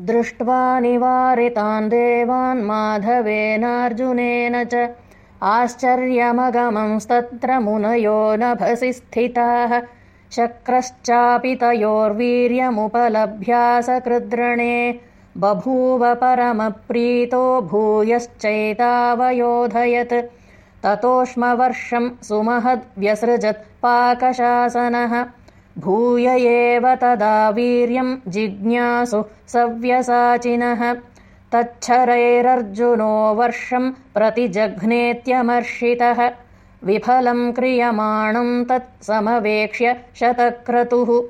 दृष्ट्वा निवारितान् देवान् माधवेनार्जुनेन च आश्चर्यमगमंस्तत्र मुनयो नभसि स्थिताः। शक्रश्चापि तयोर्वीर्यमुपलभ्यासकृद्रणे बभूव परमप्रीतो भूयश्चैतावयोधयत्। ततोष्मवर्षम् सुमहद्व्यसृजत् पाकशासनः भूय एव तदा वीर्यम् जिज्ञासु सव्यसाचिनः। तच्छरैरर्जुनो वर्षम् प्रतिजघ्नेत्यमर्षितः। विफलम् क्रियमाणम् तत्समवेक्ष्य शतक्रतुः।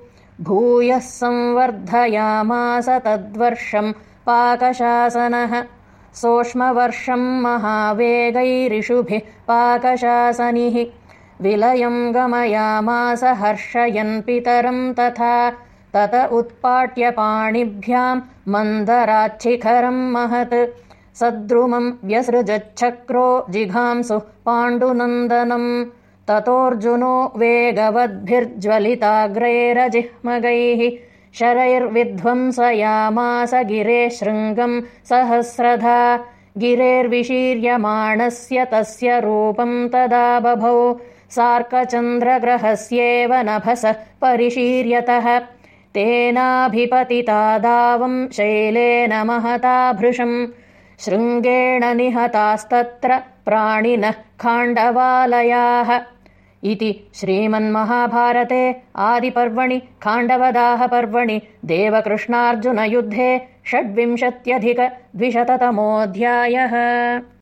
भूयः संवर्धयामास तद्वर्षम् पाकशासनः। सोष्मवर्षम् महावेगैरिषुभिः पाकशासनिः विलयम् गमयामास हर्षयन् पितरम् तथा तत उत्पाट्यपाणिभ्याम् मन्दराच्छिखरम् महत्। सद्रुमम् व्यसृजच्छक्रो जिघांसुः पाण्डुनन्दनम् ततोऽर्जुनो वेगवद्भिर्ज्वलिताग्रैरजिह्मगैः शरैर्विध्वंसयामास गिरे शृङ्गम् सहस्रधा। गिरेर्विशीर्यमाणस्य तस्य रूपम् तदा बभौ सार्कचन्द्रग्रहस्येव नभसः परिशीर्यतः। तेनाभिपतितादावम् शैलेन महता भृशम् शृङ्गेण निहतास्तत्र प्राणिनः खाण्डवालयाः। इति श्रीमन्महाभारते आदिपर्वणि खाण्डवदाहपर्वणि देवकृष्णार्जुनयुद्धे षड्विंशत्यधिकद्विशततमोऽध्यायः